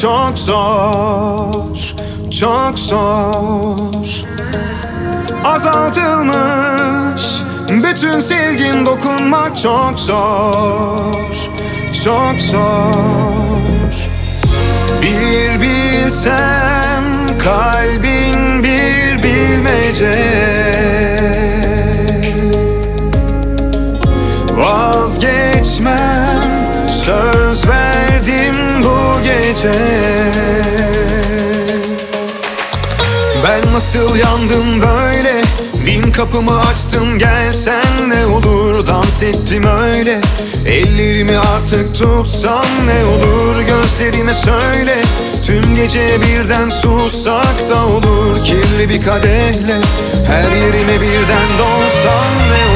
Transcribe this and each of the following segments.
çok zor Çok zor. Azaltılmış Bütün sevgin dokunmak çok zor Çok zor. Bir bilsem kalbin gece. Ben nasıl yandım böyle? Bin kapımı açtım gelsen ne olur. Dans ettim öyle. Ellerimi artık tutsan ne olur? Gözlerime söyle. Tüm gece birden sussak da olur. Kirli bir kadehle Her yerime birden dolsan ne olur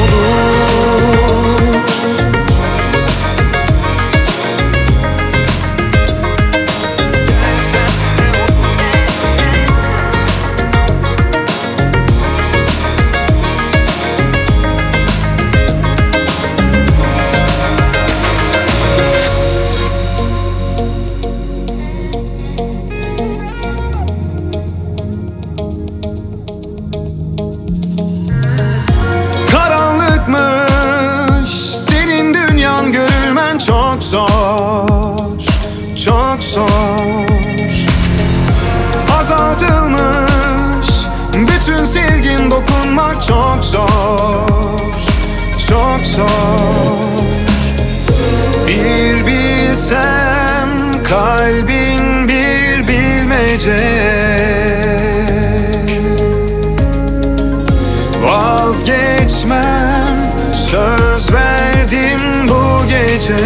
kalbin bir bilmece. Vazgeçmem söz verdim bu gece.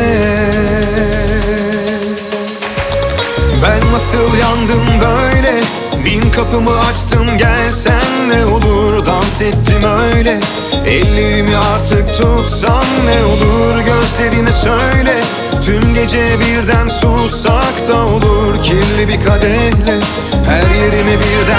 Ben nasıl yandım böyle? Bin kapımı açtım gelsen ne olur? Dans ettim öyle. Ellerimi artık tutsan ne olur? Gözlerime söyle gece birden sussak da olur Kirli bir kadehle. Her yerime birden